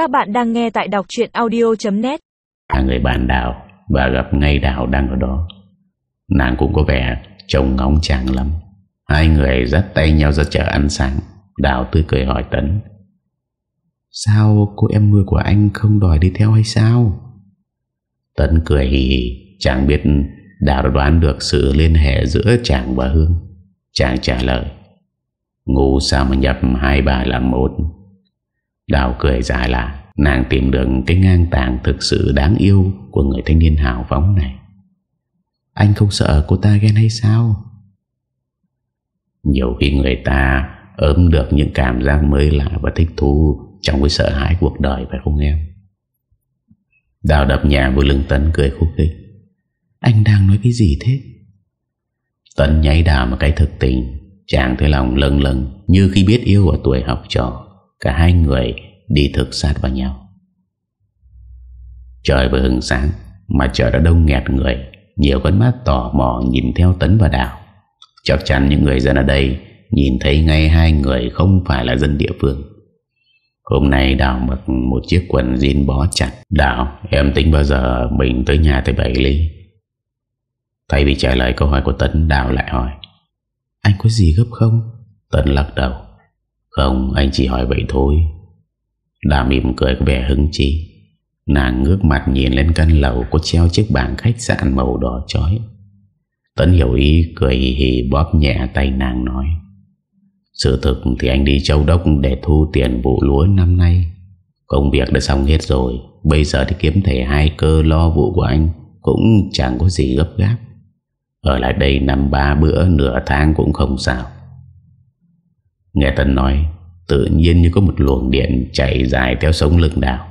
Các bạn đang nghe tại đọc chuyện audio.net Hai người bạn Đào và gặp ngay Đào đang ở đó. Nàng cũng có vẻ trông ngóng chàng lắm. Hai người dắt tay nhau ra chợ ăn sáng. Đào tươi cười hỏi Tấn. Sao cô em nuôi của anh không đòi đi theo hay sao? Tấn cười hì hì. Chàng biết Đào đã đoán được sự liên hệ giữa chàng và Hương. Chàng trả lời. Ngu sao mà nhập hai bà làm một Đào cười dài là Nàng tìm được cái ngang tàng thực sự đáng yêu Của người thanh niên hào phóng này. Anh không sợ cô ta ghen hay sao? Nhiều khi người ta ấm được những cảm giác mới lạ và thích thú Trong cái sợ hãi cuộc đời, phải không em? Đào đập nhà vô lưng Tấn cười khúc khích. Anh đang nói cái gì thế? Tấn nháy đào một cái thực tình. Chàng thấy lòng lâng lâng Như khi biết yêu ở tuổi học trò. Cả hai người đi thực sát vào nhau. Trời vừa hừng sáng, Mà trời đã đông nghẹt người. Nhiều con mắt tò mò nhìn theo Tấn và Đào. Chắc chắn những người dân ở đây Nhìn thấy ngay hai người không phải là dân địa phương. Hôm nay Đào mặc một chiếc quần jean bó chặt. Đào, em tính bao giờ mình tới nhà tới Bảy Ly Thay vì trả lời câu hỏi của Tấn, Đào lại hỏi. Anh có gì gấp không? Tấn lắc đầu. Không, anh chỉ hỏi vậy thôi. Đàm mỉm cười có vẻ hứng chí. Nàng ngước mặt nhìn lên căn lầu Có treo chiếc bảng khách sạn màu đỏ chói. Tấn hiểu ý, cười hì hì, bóp nhẹ tay nàng nói. Sự thực thì anh đi châu đốc để thu tiền vụ lúa năm nay. Công việc đã xong hết rồi. Bây giờ thì kiếm thể hai cơ lo vụ của anh Cũng chẳng có gì gấp gáp. Ở lại đây năm ba bữa, nửa tháng cũng không sao. Nghe Tân nói, Tự nhiên như có một luồng điện chạy dài theo sống lưng đào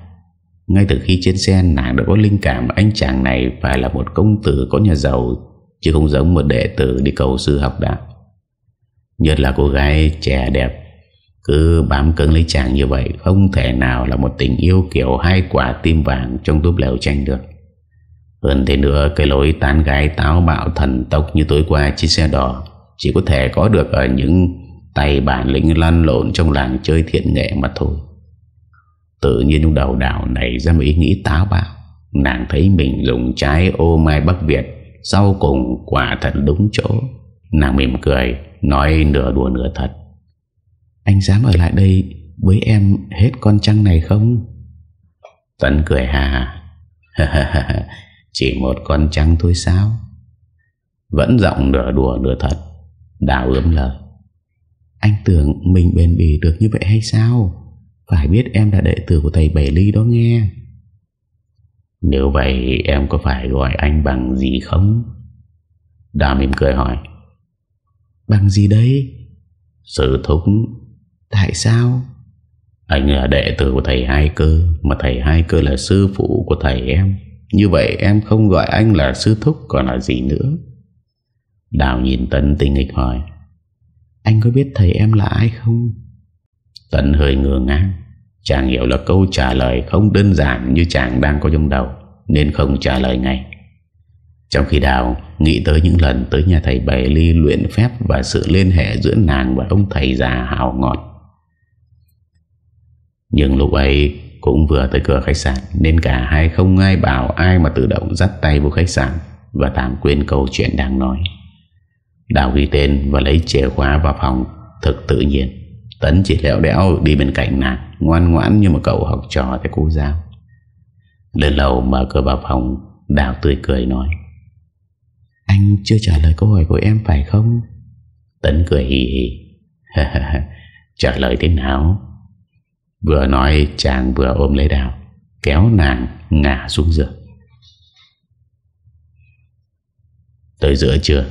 Ngay từ khi trên xe nàng đã có linh cảm, Anh chàng này phải là một công tử có nhà giàu, Chứ không giống một đệ tử đi cầu sư học đạo. Nhất là cô gái trẻ đẹp, Cứ bám cứng lấy chàng như vậy, Không thể nào là một tình yêu kiểu hai quả tim vàng trong túp lều tranh được. Hơn thế nữa, Cái lối tán gái táo bạo thần tốc như tối qua chiếc xe đỏ Chỉ có thể có được ở những tay bản lĩnh lăn lộn trong làng chơi thiện nghệ mà thôi. Tự nhiên lúc đầu đảo này ra một ý nghĩ táo bạo. Nàng thấy mình dùng trái ô mai Bắc Việt sau cùng quả thật đúng chỗ. Nàng mỉm cười, nói nửa đùa nửa thật. Anh dám ở lại đây với em hết con trăng này không? tuấn cười hà Chỉ một con trăng thôi sao? Vẫn giọng nửa đùa nửa thật. Đào ướm lời. Anh tưởng mình bền bỉ được như vậy hay sao? Phải biết em là đệ tử của thầy Bảy Ly đó nghe. Nếu vậy em có phải gọi anh bằng gì không? Đào mỉm cười hỏi. Bằng gì đấy Sự thúc. Tại sao? Anh là đệ tử của thầy Hai Cơ Mà thầy Hai Cơ là sư phụ của thầy em. Như vậy em không gọi anh là sư thúc còn là gì nữa? Đào nhìn Tấn tinh nghịch hỏi anh có biết thầy em là ai không? Tấn hơi ngừa ngang. Chàng hiểu là câu trả lời không đơn giản như chàng đang có trong đầu, Nên không trả lời ngay. Trong khi Đào nghĩ tới những lần tới nhà thầy Bảy Ly luyện phép Và sự liên hệ giữa nàng và ông thầy già hào ngọt Nhưng lúc ấy cũng vừa tới cửa khách sạn, Nên cả hai không ai bảo ai mà tự động dắt tay vô khách sạn Và tạm quên câu chuyện đang nói. Đào ghi tên và lấy chìa khóa vào phòng Thực tự nhiên. Tấn chỉ lẹo đẽo đi bên cạnh nàng Ngoan ngoãn như một cậu học trò tại cô giáo. Lên lầu mở cửa vào phòng Đào tươi cười nói Anh chưa trả lời câu hỏi của em phải không? Tấn cười hì hì. Trả lời thế nào? Vừa nói chàng vừa ôm lấy đào Kéo nàng ngả xuống giường. Tới giữa trưa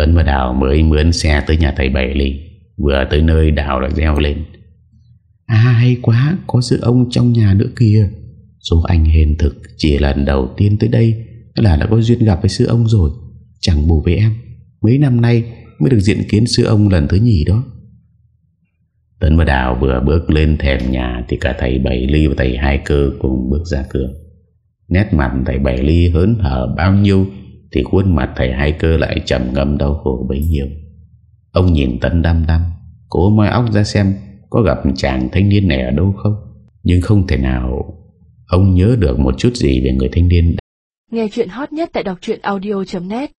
Tuấn và Đào mới mướn xe tới nhà thầy Bảy Ly Vừa tới nơi Đào đã reo lên. À hay quá Có sự ông trong nhà nữa kìa. Số anh hền thực Chỉ lần đầu tiên tới đây Là đã có duyên gặp với sư ông rồi. Chẳng bù với em Mấy năm nay mới được diện kiến sư ông lần thứ nhì đó. Tấn và Đào vừa bước lên thềm nhà Thì cả thầy Bảy Ly và thầy Hai Cơ cùng bước ra cửa. Nét mặt thầy Bảy Ly hớn hở bao nhiêu thì khuôn mặt thầy hai cơ lại trầm ngâm đau khổ bấy nhiêu. Ông nhìn Tấn đăm đăm Cố moi óc ra xem Có gặp chàng thanh niên này ở đâu không. Nhưng không thể nào, Ông nhớ được một chút gì về người thanh niên Nghe chuyện hot nhất tại đọc audio.net